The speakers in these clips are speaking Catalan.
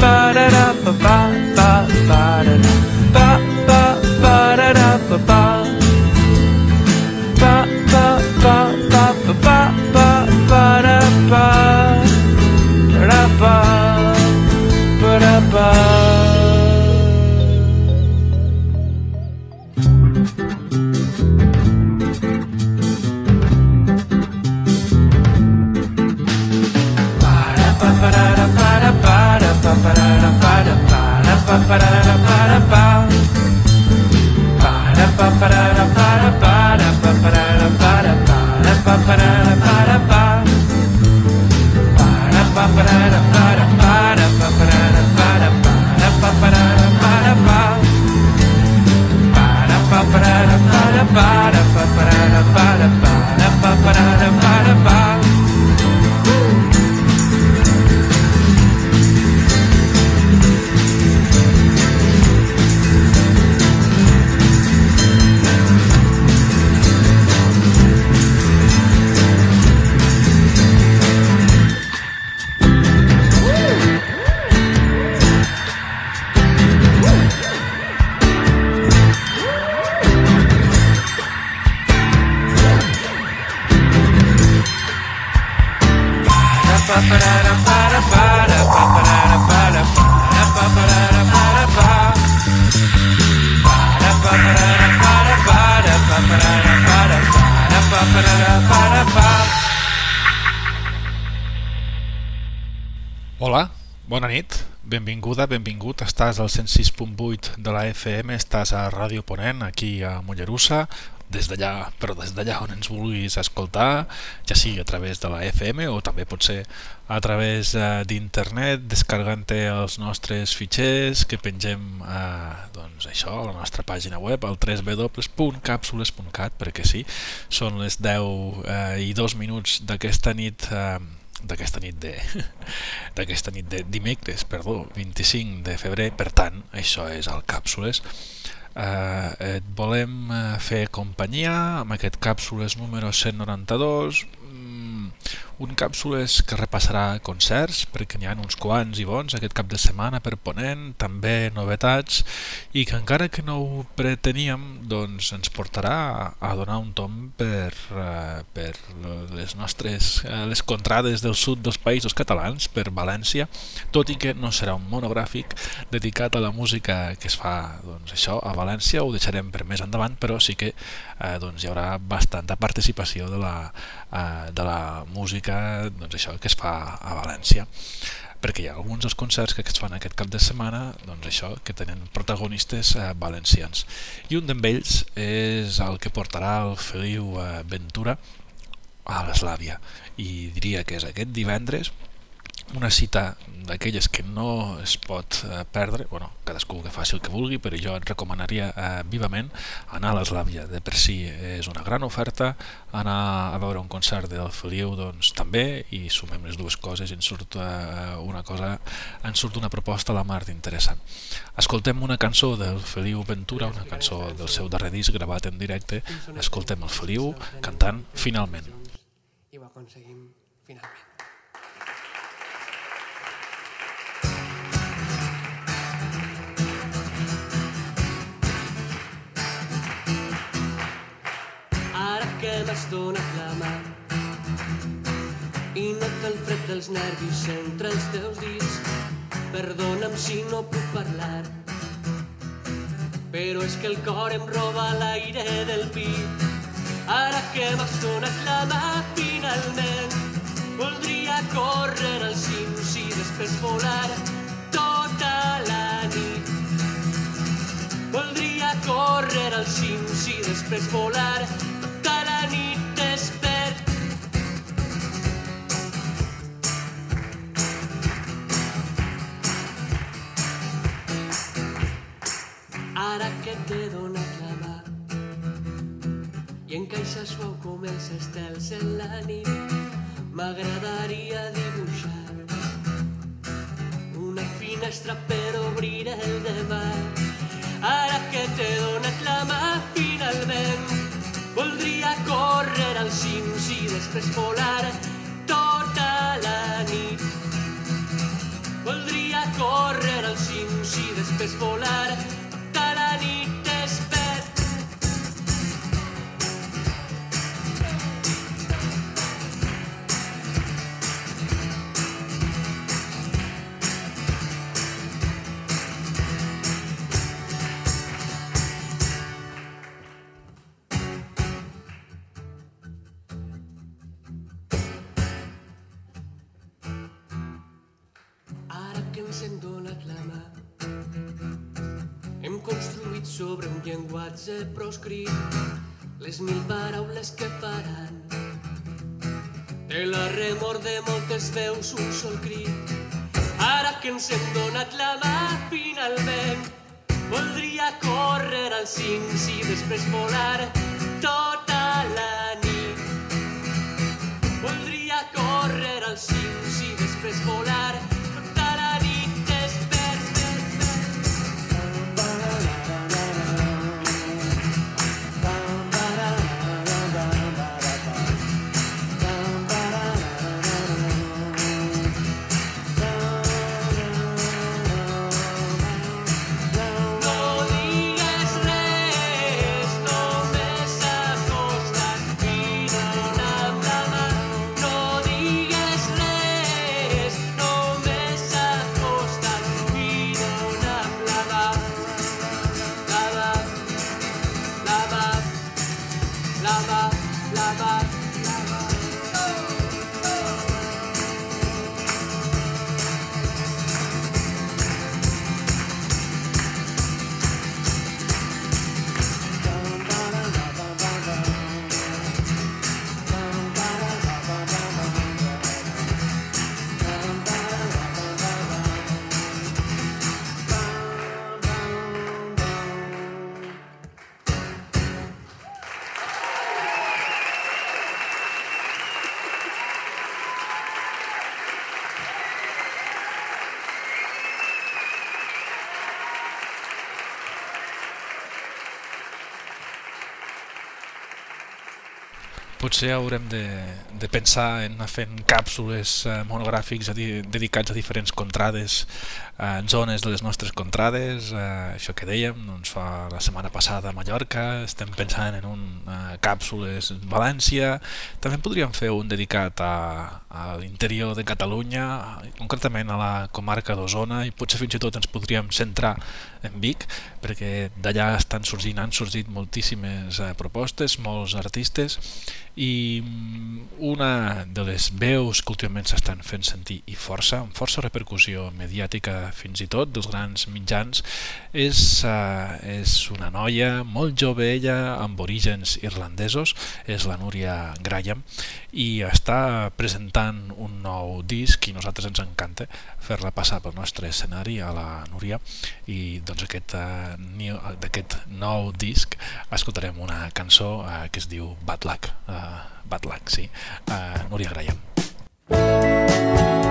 ba da da ba ba estàs al 106.8 de la FM, estàs a Ràdio Ponent, aquí a Mollerussa, des d'allà, però des d'allà on ens vulguis escoltar, ja sigui a través de la FM o també pot ser a través uh, d'internet, descargant-te els nostres fitxers que pengem uh, doncs això, a la nostra pàgina web, al www.capsules.cat, perquè sí, són les 10 uh, i 2 minuts d'aquesta nit uh, d'aquesta nit de d'aquesta nit de dimecres, perdó, 25 de febrer, per tant, això és el Càpsules. Eh, et volem eh, fer companyia amb aquest Càpsules número 192, un càpsules que repassarà concerts, perquè n'hi ha uns quants i bons aquest cap de setmana per Ponent, també novetats, i que encara que no ho preteníem, doncs ens portarà a donar un tom per, uh, per les nostres uh, les contrades del sud dels països catalans, per València, tot i que no serà un monogràfic dedicat a la música que es fa doncs, això a València, ho deixarem per més endavant, però sí que uh, doncs, hi haurà bastanta participació de la, uh, de la música doncs això que es fa a València. Perquè hi ha alguns dels concerts que es fan aquest cap de setmana doncs això, que tenen protagonistes eh, valencians. I un d'ells és el que portarà el Feliu eh, Ventura a l'Eslàvia i diria que és aquest divendres una cita d'aquelles que no es pot eh, perdre, bueno, cadascú que faci el que vulgui, però jo et recomanaria eh, vivament anar a l'Eslàvia, de per si és una gran oferta, anar a veure un concert del Feliu doncs també, i sumem les dues coses i ens surt eh, una cosa, ens surt una proposta a la mar interessant. Escoltem una cançó del Feliu Ventura, una cançó del seu darrer disc gravat en directe, escoltem el Feliu cantant Finalment. I ho aconseguim m'has donat la mà i nota el fred dels nervis entre els teus dits. Perdona'm si no puc parlar, però és que el cor em roba l'aire del pit. Ara que m'has donat la mà finalment, voldria córrer als cims i després volar tota la nit. Voldria córrer als cims i després volar i encaixes suau com els estels en la nit. M'agradaria dibuixar una finestra per obrir el demà. Ara que t'he donat la mà finalment, voldria córrer als cims i després volar tota la nit. Voldria córrer al cim si després volar les mil paraules que faran. De la remor de moltes veus un sol crit. Ara que ens hem donat la mà finalment voldria córrer al cim i després volar tota la nit. Voldria córrer al cim i després volar Potser haurem de, de pensar en anar fent càpsules eh, monogràfics dedicats a diferents contrades, eh, en zones de les nostres contrades, eh, això que dèiem, doncs fa la setmana passada a Mallorca, estem pensant en un eh, càpsules en València, també podríem fer un dedicat a, a l'interior de Catalunya, concretament a la comarca d'Osona, i potser fins i tot ens podríem centrar en Vic, perquè d'allà estan sorgint, han sorgit moltíssimes eh, propostes, molts artistes, i mm, una de les veus que últimament s'estan fent sentir i força, amb força repercussió mediàtica fins i tot dels grans mitjans és, uh, és una noia molt jove ella amb orígens irlandesos és la Núria Graham i està presentant un nou disc i nosaltres ens encanta fer-la passar pel nostre escenari a la Núria i doncs aquest uh, d'aquest nou disc escoltarem una cançó uh, que es diu Bad Luck uh, Bad Luck, sí. Uh, Núria Graham. Bad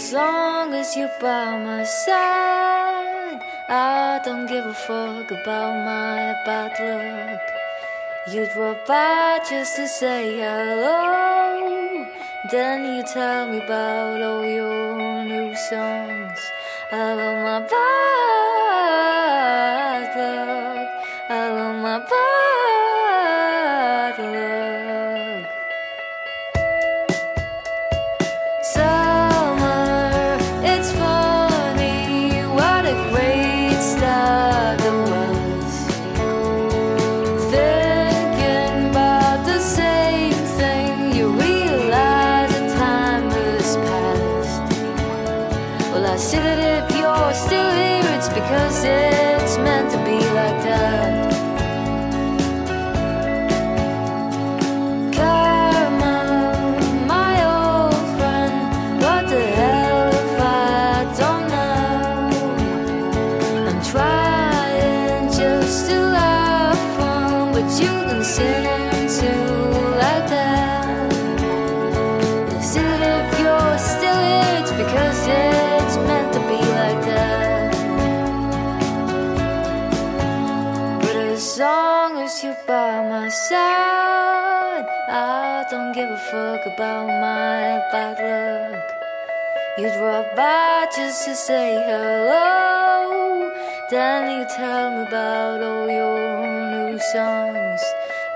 as long as you're by my side, I don't give a fuck about my bad luck. You drop by just to say hello. Then you tell me about all your new songs. about my bad by just to say hello. Then you tell me about all your new songs.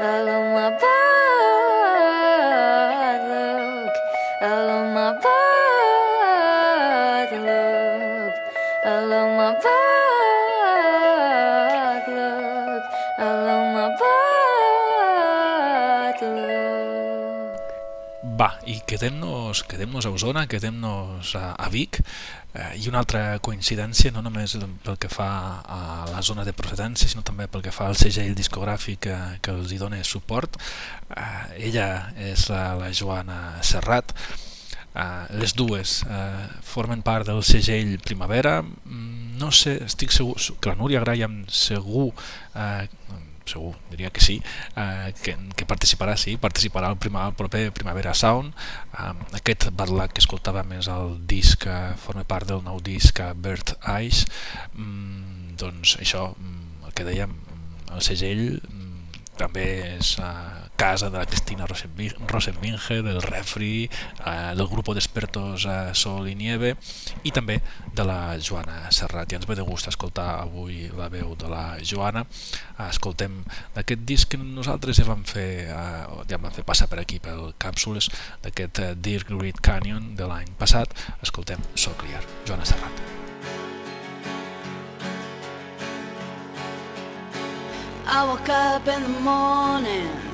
I love my Quedem-nos quedem a Osona, quedem-nos a, a Vic. Eh, i una altra coincidència no només pel que fa a la zona de procedència sinó també pel que fa al segell discogràfic que, que els hi dona suport. Eh, ella és la, la Joana Serrat. Uh, les dues uh, formen part del segell Primavera. Mm, no sé, estic segur que la Núria Graham segur uh, segur, diria que sí uh, que, que participarà, sí, participarà al, prima, al proper Primavera Sound. Uh, aquest Bad Luck que escoltàvem és el disc que forma part del nou disc Bird Eyes. Mm, doncs això, mm, el que dèiem mm, el segell mm, també és uh, casa de la Cristina Rosenbinge, del Refri, eh, del grup d'expertos eh, Sol i Nieve i també de la Joana Serrat. I ens ve de gust escoltar avui la veu de la Joana. Eh, escoltem d'aquest disc que nosaltres ja vam fer, eh, ja vam fer passar per aquí pel Càpsules d'aquest eh, Dear Great Canyon de l'any passat. Escoltem So Clear, Joana Serrat. I woke up in the morning,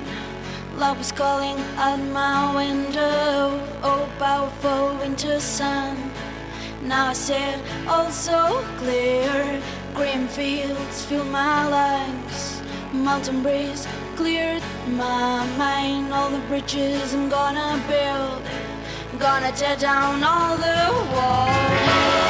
love was calling at my window. Oh, powerful winter sun. Now I see it all so clear. Green fields fill my lungs. Mountain breeze cleared my mind. All the bridges I'm gonna build. Gonna tear down all the walls.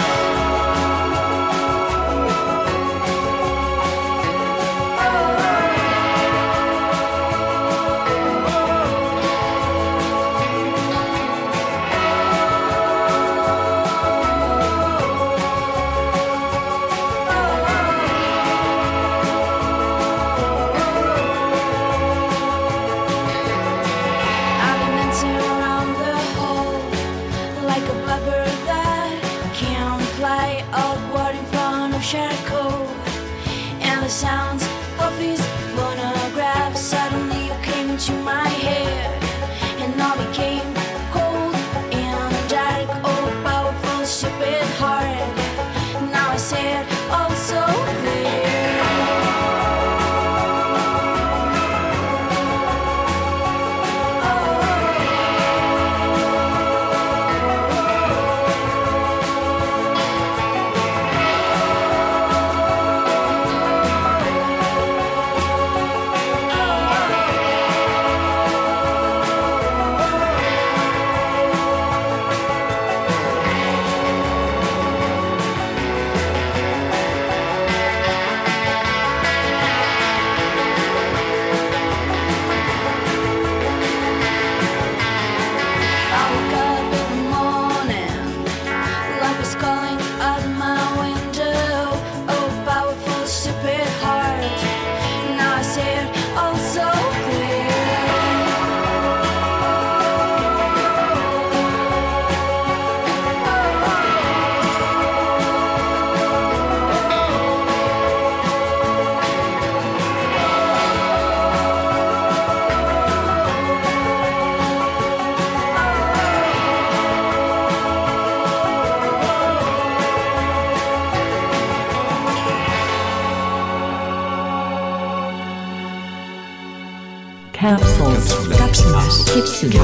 Capsules. Capsules. Capsules.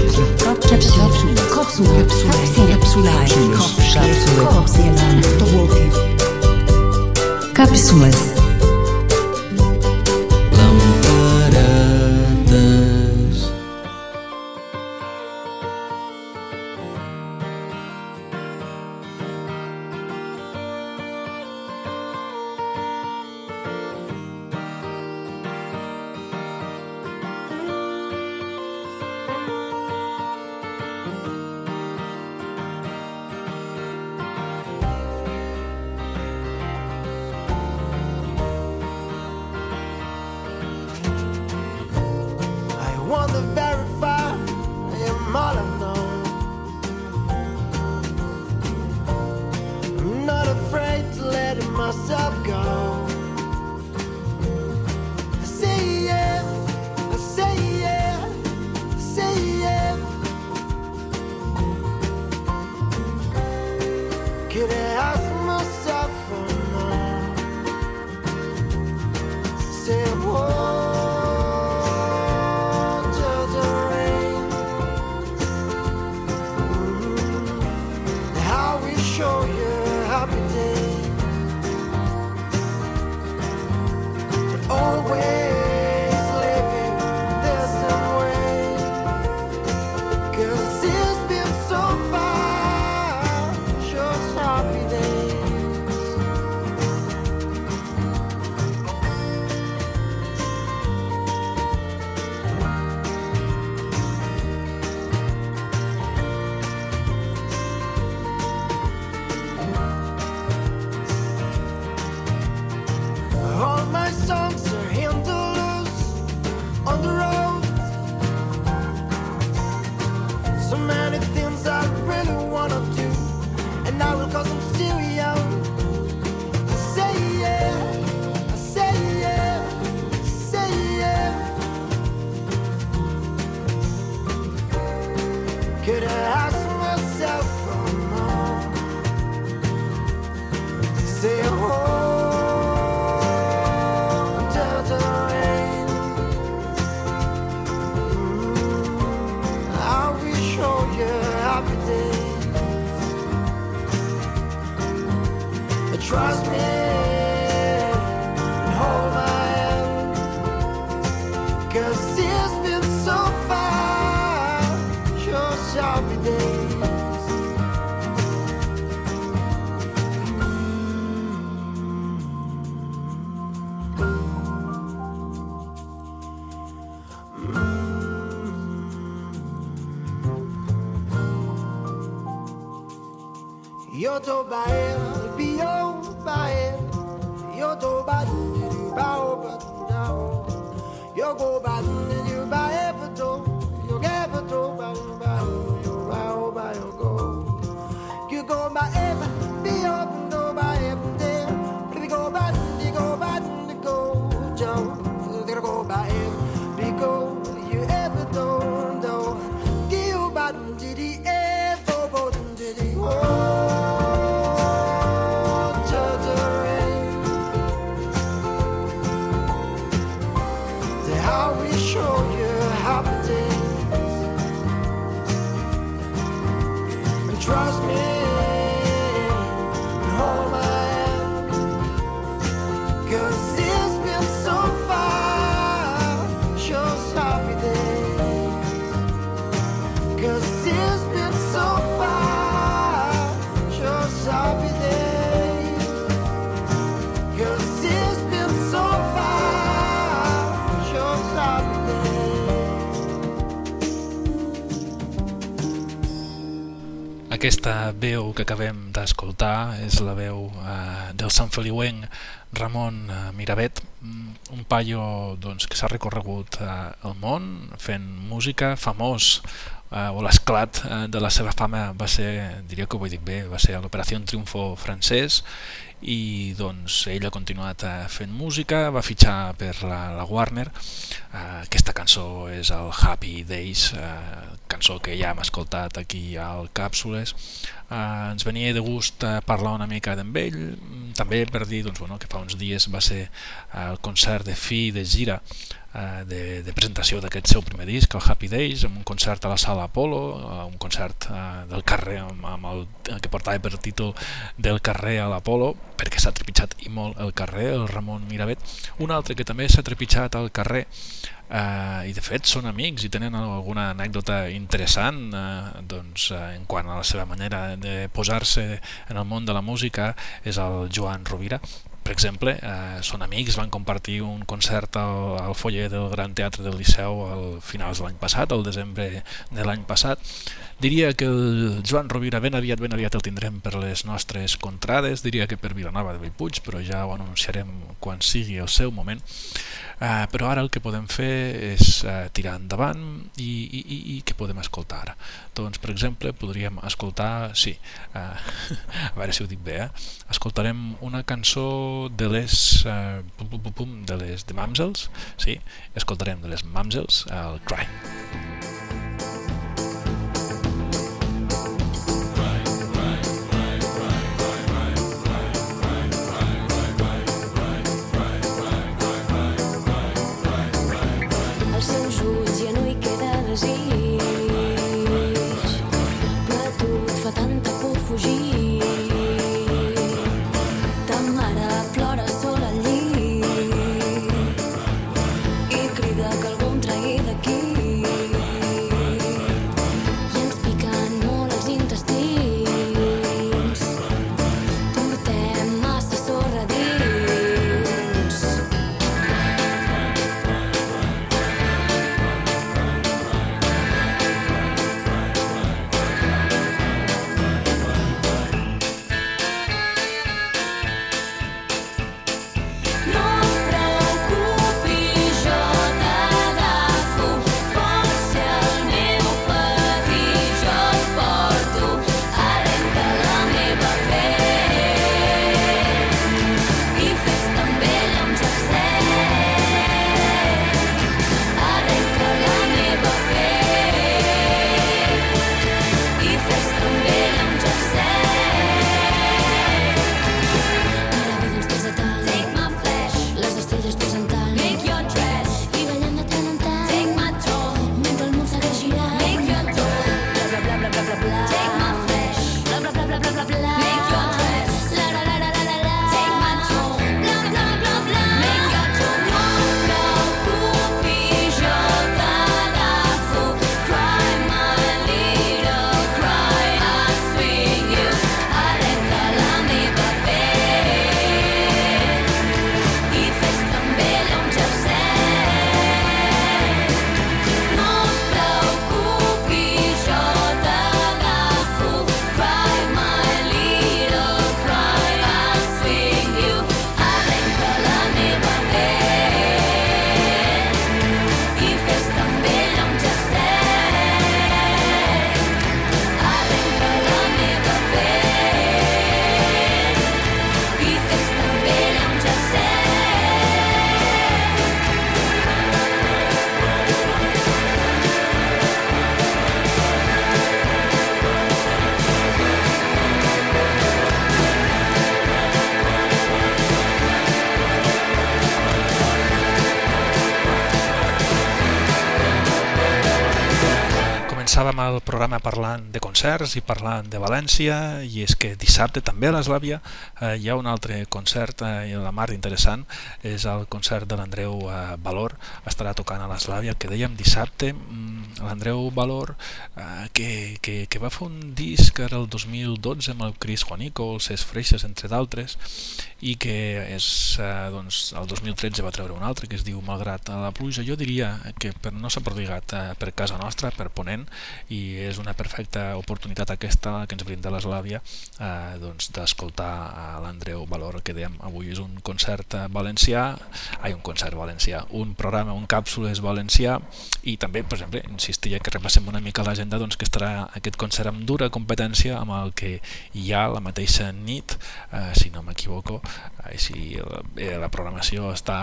Capsules. Kapsule. Kapsule. Kapsule. Kapsule. aquesta veu que acabem d'escoltar és la veu eh, del Sant Feliuenc Ramon eh, Miravet, mm, un paio doncs, que s'ha recorregut eh, el món fent música, famós, eh, o l'esclat eh, de la seva fama va ser, diria que ho vull dir bé, va ser l'Operació Triunfo francès i doncs ell ha continuat eh, fent música, va fitxar per la, la Warner, eh, aquesta cançó és el Happy Days, eh, cançó que ja hem escoltat aquí al Càpsules, ens venia de gust parlar una mica d'en ell, mm, també per dir doncs, bueno, que fa uns dies va ser el concert de fi de gira de, de presentació d'aquest seu primer disc, el Happy Days, amb un concert a la sala Apolo, eh, un concert eh, del carrer amb, amb el que portava per títol del carrer a l'Apolo, perquè s'ha trepitjat i molt el carrer, el Ramon Miravet. Un altre que també s'ha trepitjat al carrer eh, i de fet són amics i tenen alguna anècdota interessant eh, doncs, eh, en quant a la seva manera de posar-se en el món de la música és el Joan Rovira per exemple, eh, són amics, van compartir un concert al, al foller del Gran Teatre del Liceu al finals de l'any passat, al desembre de l'any passat. Diria que el Joan Rovira ben aviat, ben aviat el tindrem per les nostres contrades, diria que per Vilanova de Bellpuig, però ja ho anunciarem quan sigui el seu moment. Uh, però ara el que podem fer és uh, tirar endavant i, i, i, i què podem escoltar ara? Doncs, per exemple, podríem escoltar, sí, uh, a veure si ho dic bé, eh? escoltarem una cançó de les, uh, pum, pum, pum, pum, de les de Mamsels, sí, escoltarem de les Mamsels, el Cry. començàvem programa parlant de concerts i parlant de València i és que dissabte també a l'Eslàvia eh, hi ha un altre concert eh, la mar interessant és el concert de l'Andreu eh, Valor estarà tocant a l'Eslàvia el que dèiem dissabte l'Andreu Valor eh, que, que, que va fer un disc era el 2012 amb el Cris Juanico els Ses Freixes entre d'altres i que és, eh, doncs, el 2013 va treure un altre que es diu Malgrat la pluja. Jo diria que per no s'ha prodigat eh, per casa nostra, per Ponent i és una perfecta oportunitat aquesta que ens brinda l'Eslàvia eh, doncs d'escoltar a l'Andreu Valor que dèiem avui és un concert valencià. Ai, un concert valencià, un programa, un càpsules valencià i també, per exemple, insistia que repassem una mica l'agenda doncs, que estarà aquest concert amb dura competència amb el que hi ha la mateixa nit, eh, si no m'equivoco, eh, si eh, la programació està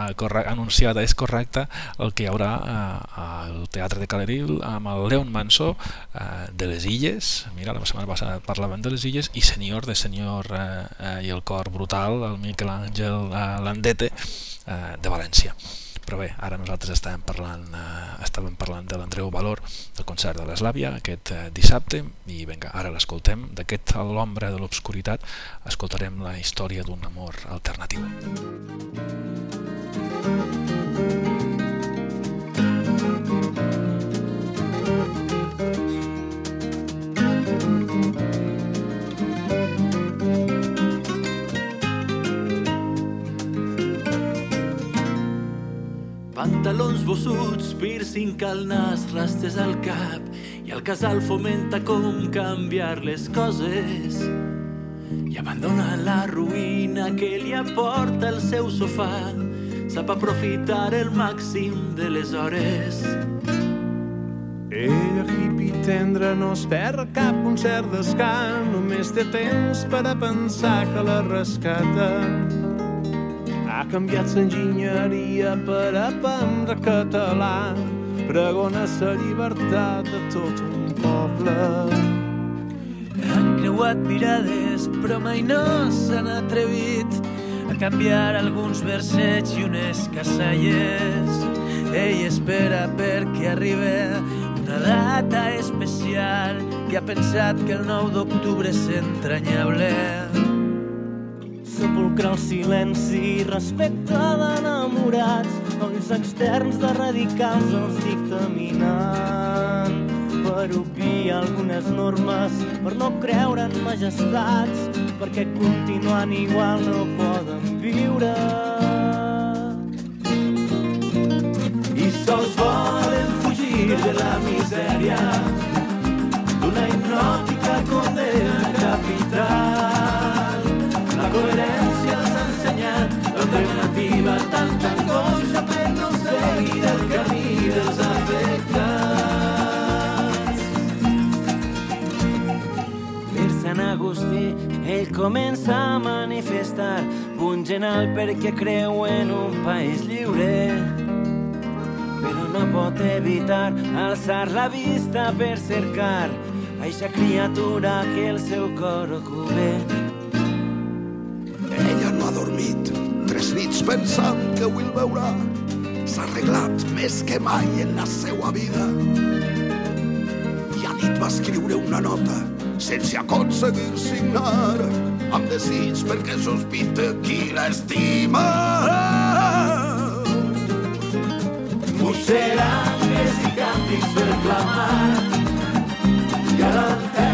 anunciada és correcta, el que hi haurà eh, al Teatre de Caleril amb el Leon Mansó eh, de les Illes, mira, la setmana passada parlaven de les Illes, i Senyor de Senyor eh, eh, i el cor brutal, el Miquel Àngel eh, Landete eh, de València però bé, ara nosaltres estàvem parlant, eh, estàvem parlant de l'Andreu Valor del concert de l'Eslàvia aquest eh, dissabte. I vinga, ara l'escoltem. D'aquest a l'ombra de l'obscuritat escoltarem la història d'un amor alternatiu Pantalons bossuts, piercing al nas, rastes al cap i el casal fomenta com canviar les coses. I abandona la ruïna que li aporta el seu sofà sap aprofitar el màxim de les hores. Ella hippie tendra no es perd cap concert d'escant només té temps per a pensar que la rescata ha canviat l'enginyeria per aprendre català. Pregona la llibertat de tot un poble. Han creuat mirades, però mai no s'han atrevit a canviar alguns versets i unes cassalles. Ell espera perquè arriba una data especial i ha pensat que el 9 d'octubre és entranyable sepulcre el silenci respecte d'enamorats els externs de radicals els dictaminant per obviar algunes normes per no creure en majestats perquè continuant igual no poden viure. I sols volen fugir de la misèria d'una hipnòtica condena capital comença a manifestar punt genal perquè creu en un país lliure però no pot evitar alçar la vista per cercar eixa criatura que el seu cor ocupa ella no ha dormit tres nits pensant que avui el veurà. S'ha arreglat més que mai en la seva vida. I a nit va escriure una nota sense aconseguir signar amb desig perquè sospita qui l'estima. Moixerangues i càntics per clamar i a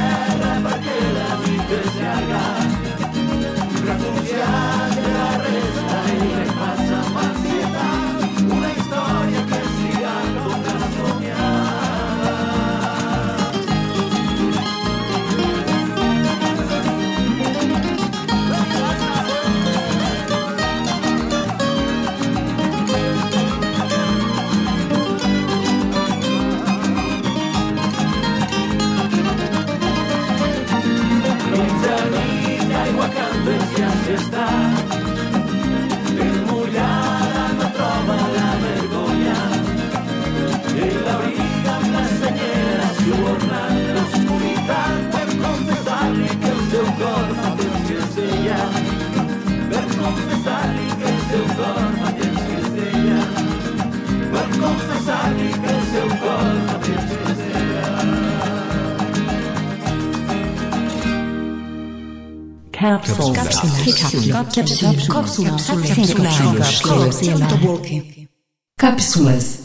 Κάποιοι από του ανθρώπου θα πρέπει να βρει του ανθρώπου σε έναν δρόμο. Κάποιοι.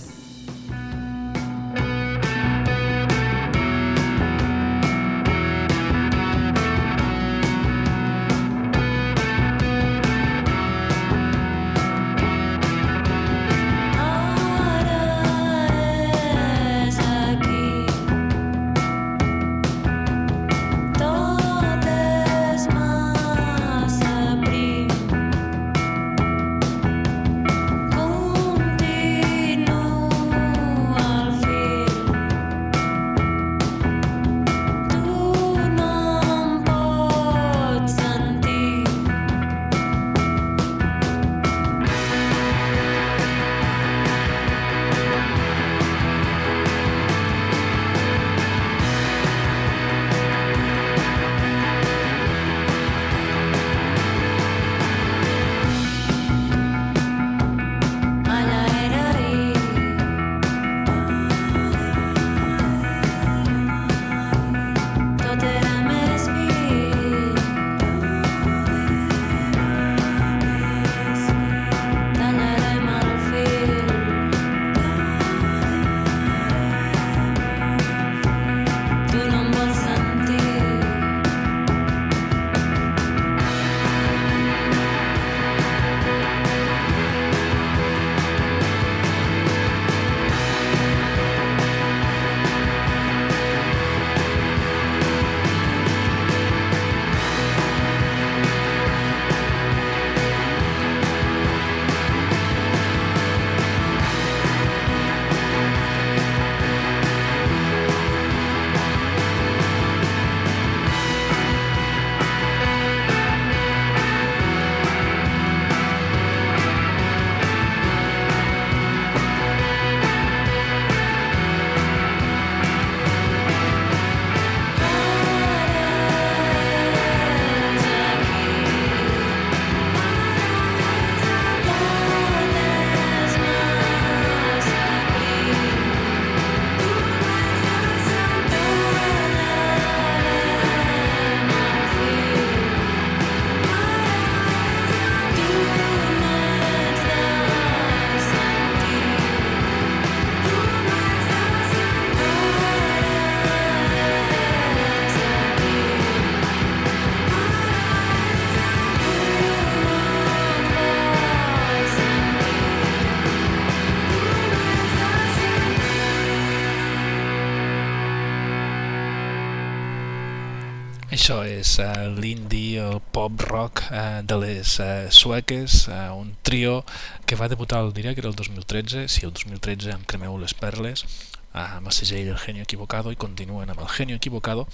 Això és uh, l'indie, el pop rock uh, de les uh, sueques, uh, un trio que va debutar el diria que era el 2013, si sí, el 2013 em cremeu les perles, uh, amb el segell El Genio Equivocado i continuen amb El Genio Equivocado.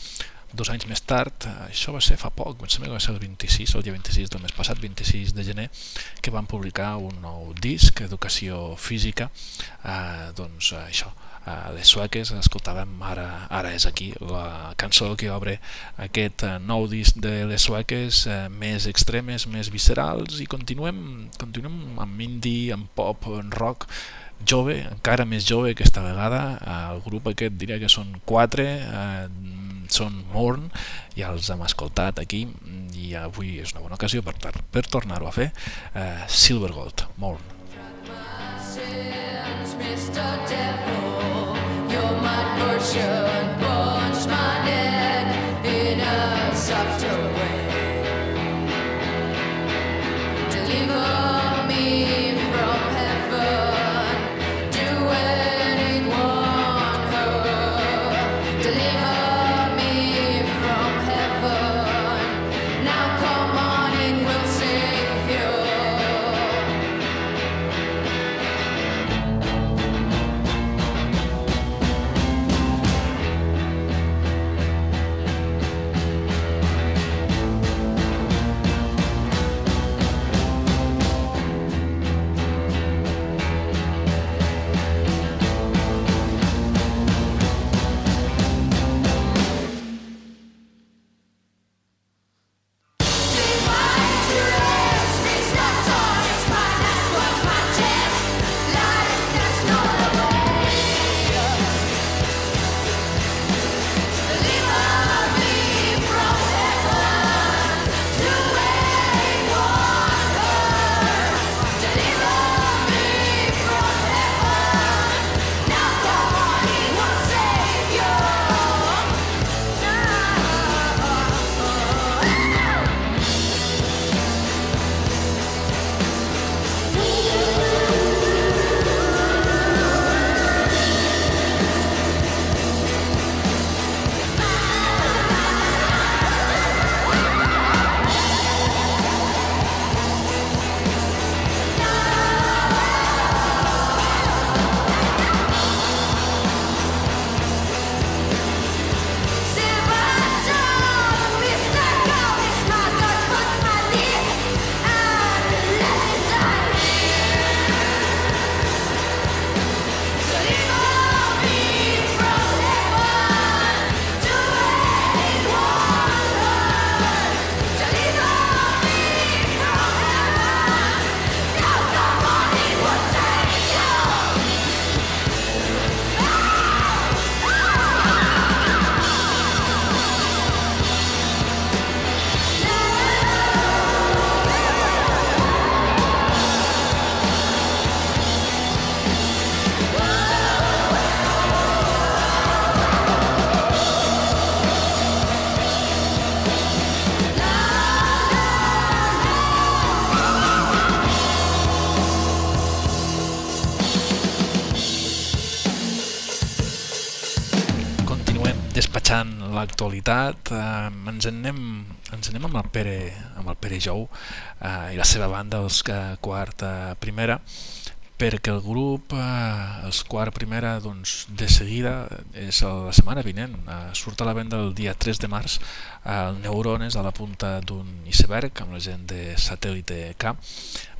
Dos anys més tard, això va ser fa poc, em sembla que va ser el 26, el dia 26 del mes passat, 26 de gener, que van publicar un nou disc, Educació Física, uh, doncs això, les sueques, escoltàvem ara, ara és aquí la cançó que obre aquest uh, nou disc de les sueques uh, més extremes, més viscerals i continuem, continuem amb indie, amb pop, amb rock jove, encara més jove aquesta vegada el grup aquest diria que són quatre eh, són Morn ja els hem escoltat aquí i avui és una bona ocasió per, per tornar-ho a fer eh, Silver Gold, Morn Mr. Devil, my fortune, despatxant l'actualitat eh, ens, anem, ens anem amb el Pere, amb el Pere Jou eh, i la seva banda, els eh, quart eh, primera perquè el grup, eh, els quart primera, doncs, de seguida, és la setmana vinent, eh, surt a la venda el dia 3 de març eh, el Neurones a la punta d'un iceberg amb la gent de Satèl·lite K.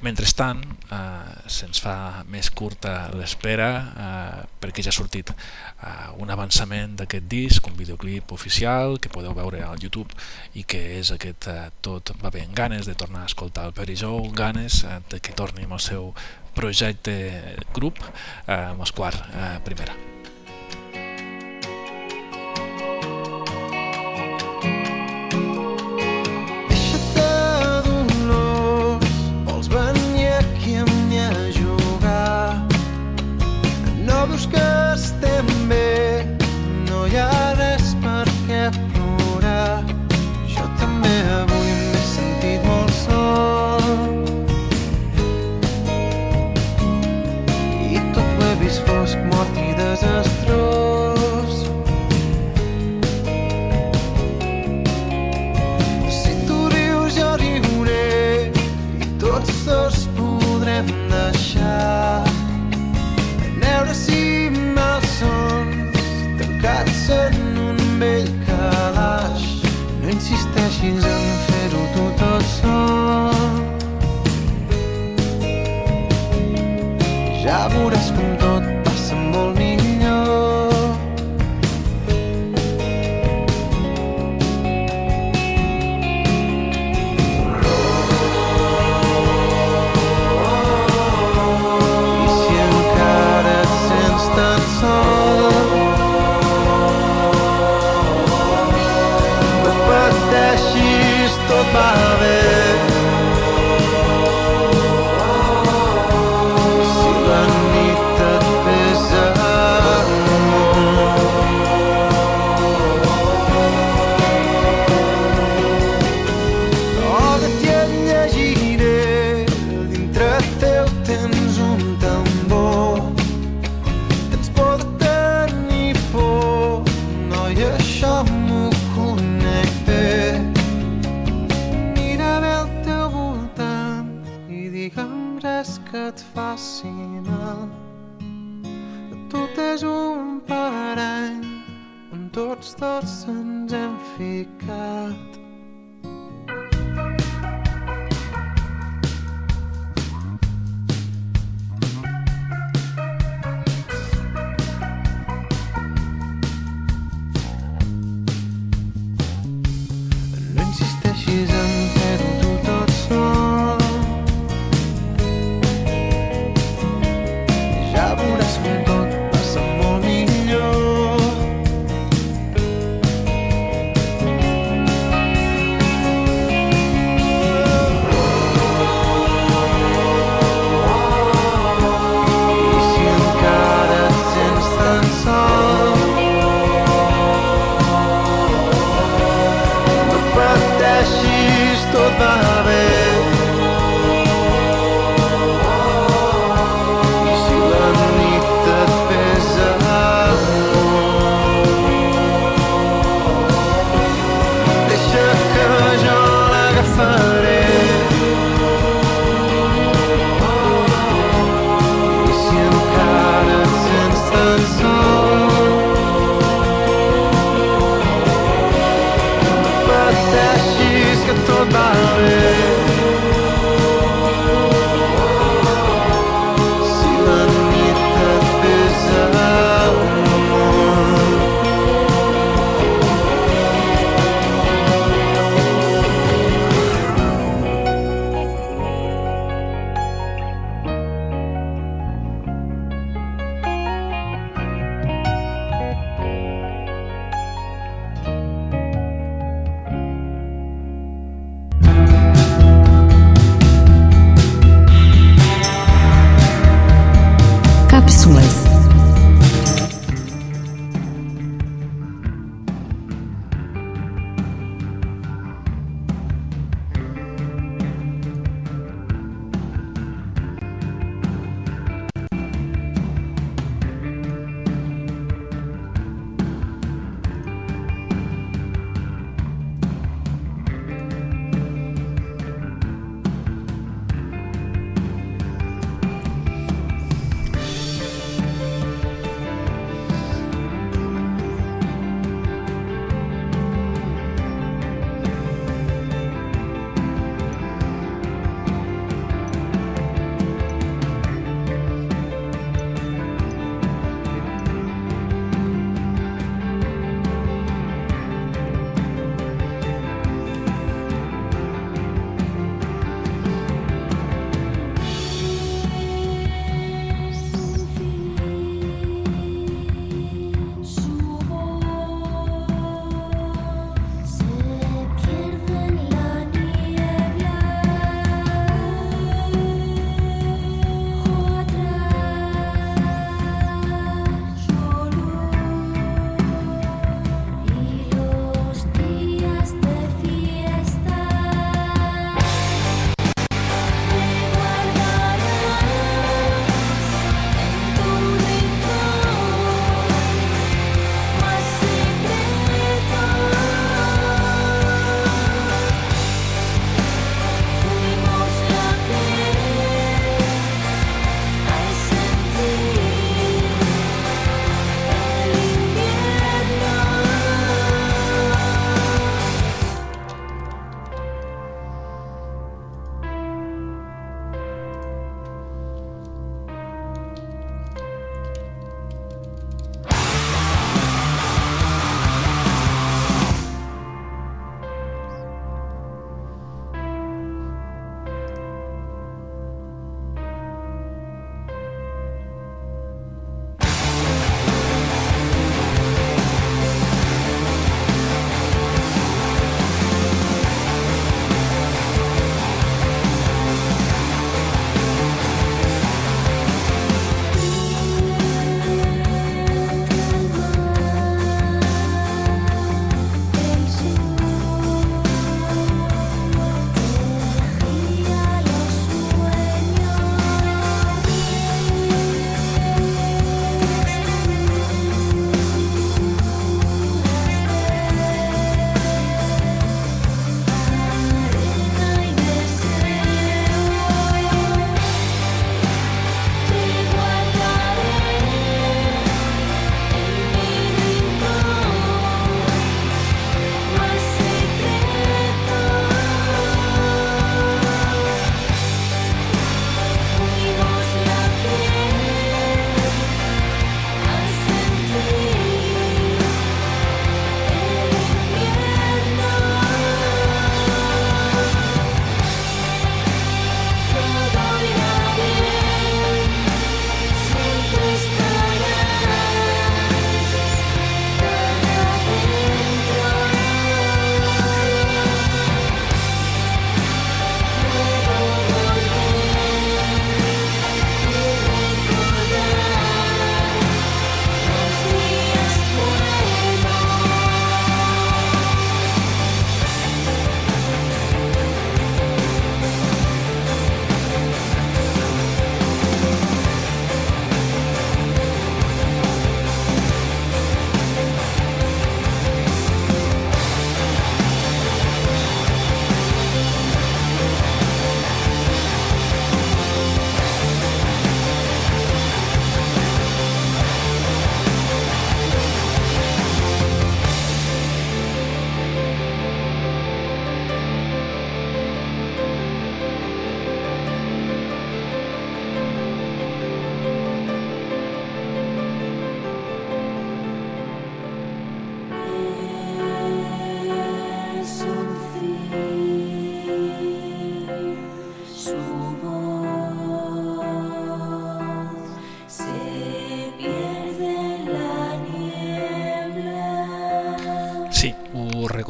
Mentrestant, eh, se'ns fa més curta l'espera eh, perquè ja ha sortit eh, un avançament d'aquest disc, un videoclip oficial que podeu veure al YouTube i que és aquest eh, tot va bé, ganes de tornar a escoltar el Perijou, ganes eh, de que torni amb el seu projecte grup eh, amb els quart eh, primera. laburar.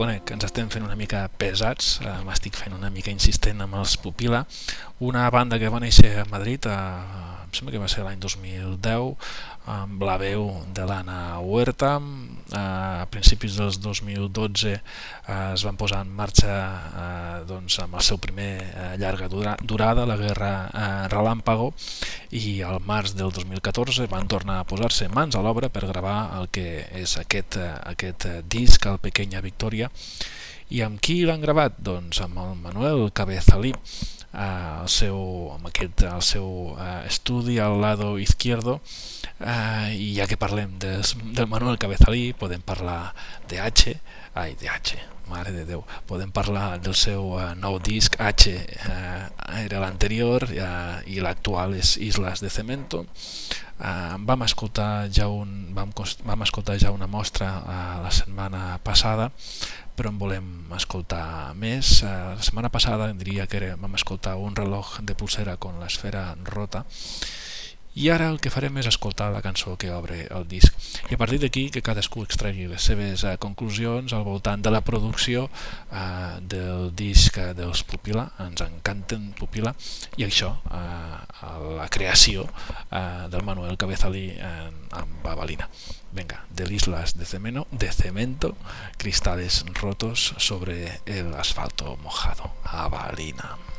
Reconec, ens estem fent una mica pesats, eh, m'estic fent una mica insistent amb els Pupila, una banda que va néixer a Madrid, a, em sembla que va ser l'any 2010, amb la veu de l'Anna Huerta, a principis dels 2012 eh, es van posar en marxa eh, doncs, amb el seu primer eh, llarga dura, durada, la Guerra eh, Relàmpago, i al març del 2014 van tornar a posar-se mans a l'obra per gravar el que és aquest, eh, aquest eh, disc, el Pequeña Victoria, i amb qui l'han gravat? Doncs amb el Manuel Cabezalí, eh, el seu, amb aquest, el seu eh, estudi al lado izquierdo eh, i ja que parlem des, del Manuel Cabezalí podem parlar de H ai, de H, mare de Déu podem parlar del seu eh, nou disc H eh, era l'anterior eh, i l'actual és Islas de Cemento. Eh, vam escoltar ja un, vam, vam escoltar ja una mostra eh, la setmana passada però en volem escoltar més. Eh, la setmana passada diria que vam escoltar un reloj de pulsera con l'esfera rota i ara el que farem és escoltar la cançó que obre el disc i a partir d'aquí que cadascú extregui les seves eh, conclusions al voltant de la producció eh, del disc dels Pupila, ens encanten Pupila i això, eh, la creació eh, del Manuel Cabezalí eh, amb Babalina. Venga, del Islas de, cemeno, de cemento, cristales rotos sobre el asfalto mojado. Avalina.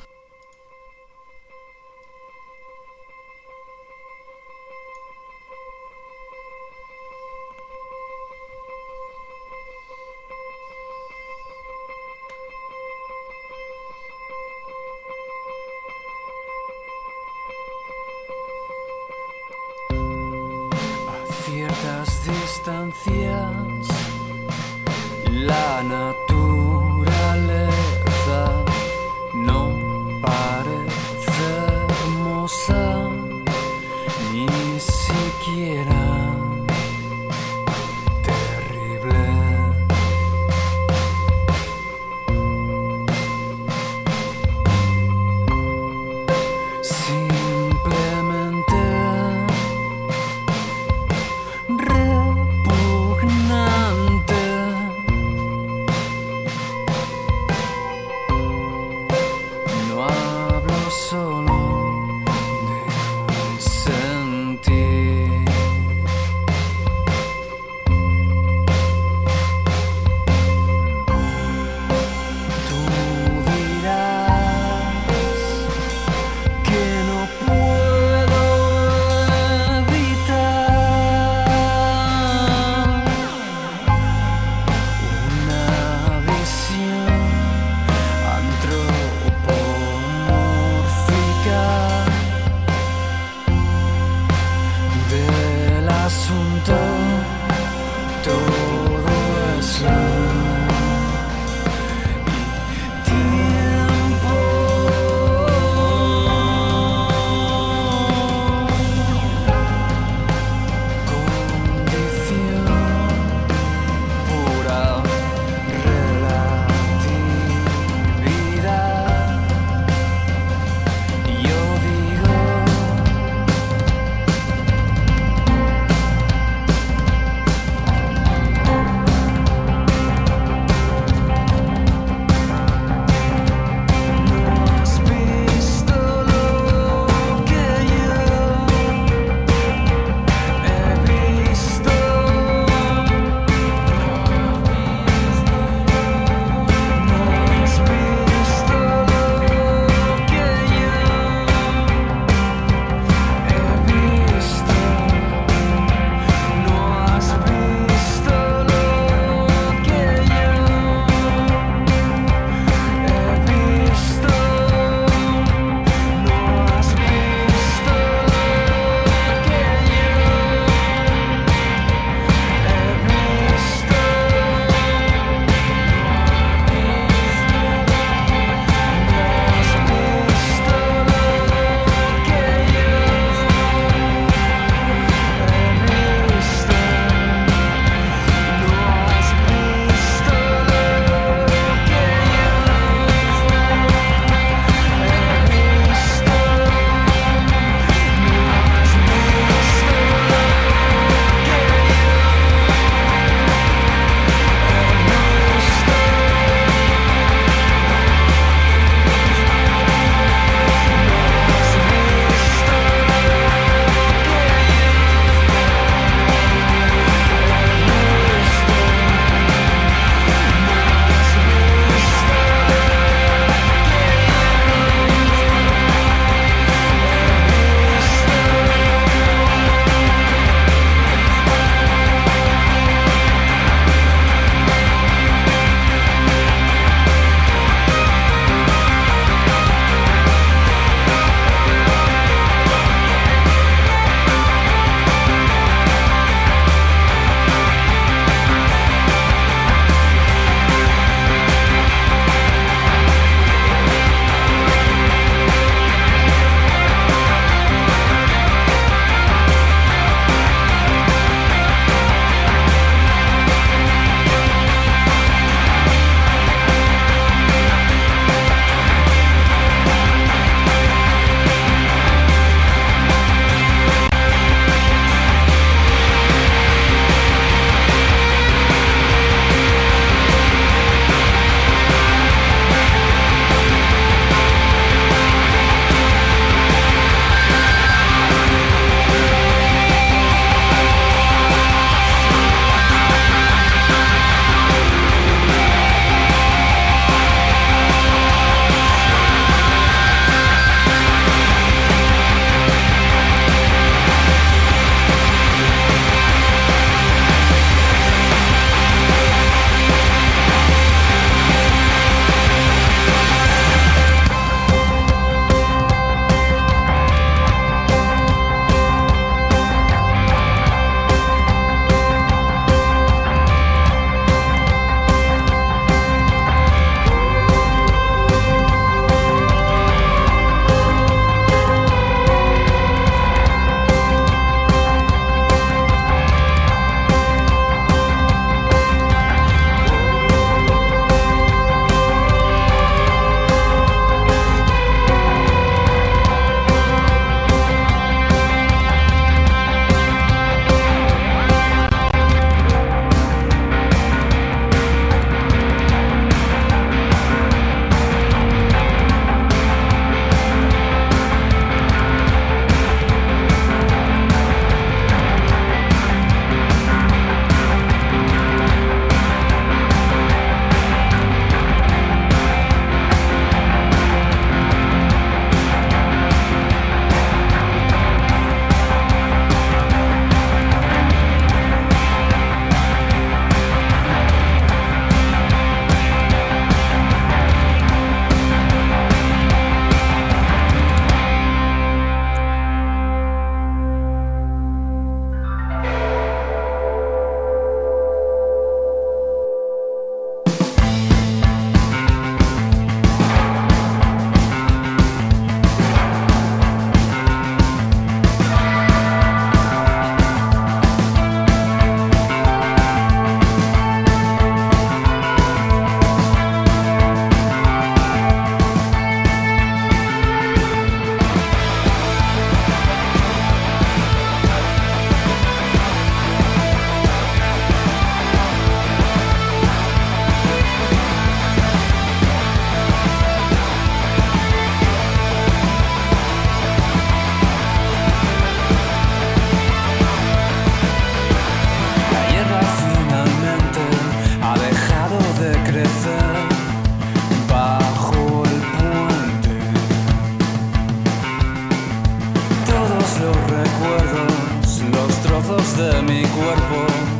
de mi cuerpo.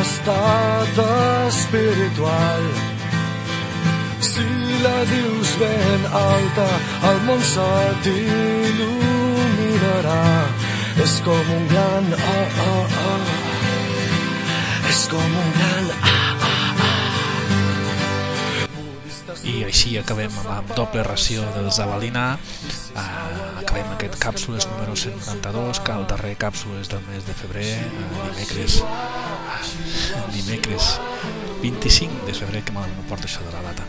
Estat espiritual. Si la dius ben alta, el món se t'il·luminarà. És com un gran ah, ah, ah. És com un gran ah, I així acabem amb, amb doble ració dels Avalina. Uh, acabem aquest càpsules número 192, que el darrer càpsules del mes de febrer, uh, dimecres, uh, dimecres 25 de febrer, que mal no porto això de la data.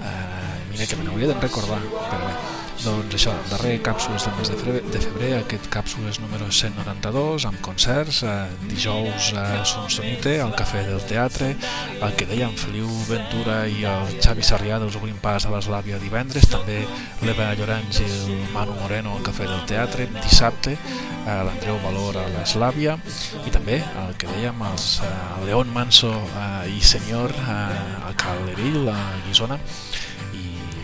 Uh, mira que me n'hauria de recordar, però bé. Doncs això, darrer càpsules del mes de febrer, de febrer aquest càpsules número 192 amb concerts, eh, dijous a eh, Sonsonite, al Cafè del Teatre, el que deien Feliu Ventura i el Xavi Sarrià dels Obrim Pas a l'Eslàvia divendres, també l'Eva Llorenç i el Manu Moreno al Cafè del Teatre, dissabte eh, l'Andreu Valor a l'Eslàvia i també el que dèiem els, eh, León Manso eh, i Senyor eh, al Calderil, a Guisona,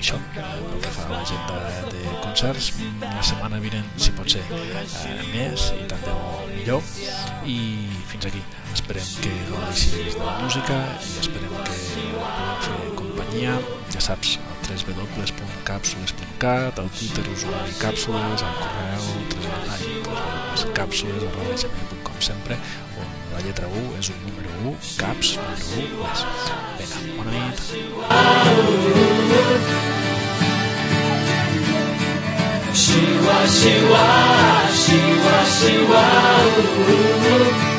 això, pel que fa a l'agenda de concerts, la setmana vinent, si pot ser, eh, més i tant de bo millor. I fins aquí. Esperem que gaudeixis de la música i esperem que puguem fer companyia. Ja saps, www.capsules.cat, el Twitter usuari càpsules, el correu www.capsules.com sempre, on la lletra 1 és un número 1, caps, número 1, més. Vinga, bona nit. Shiwa, Shiwa, Shiwa, Shiwa. Uh, uh, uh.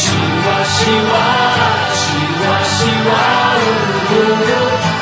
Shiva, Shiva, Shiva, Shiva, Shiva,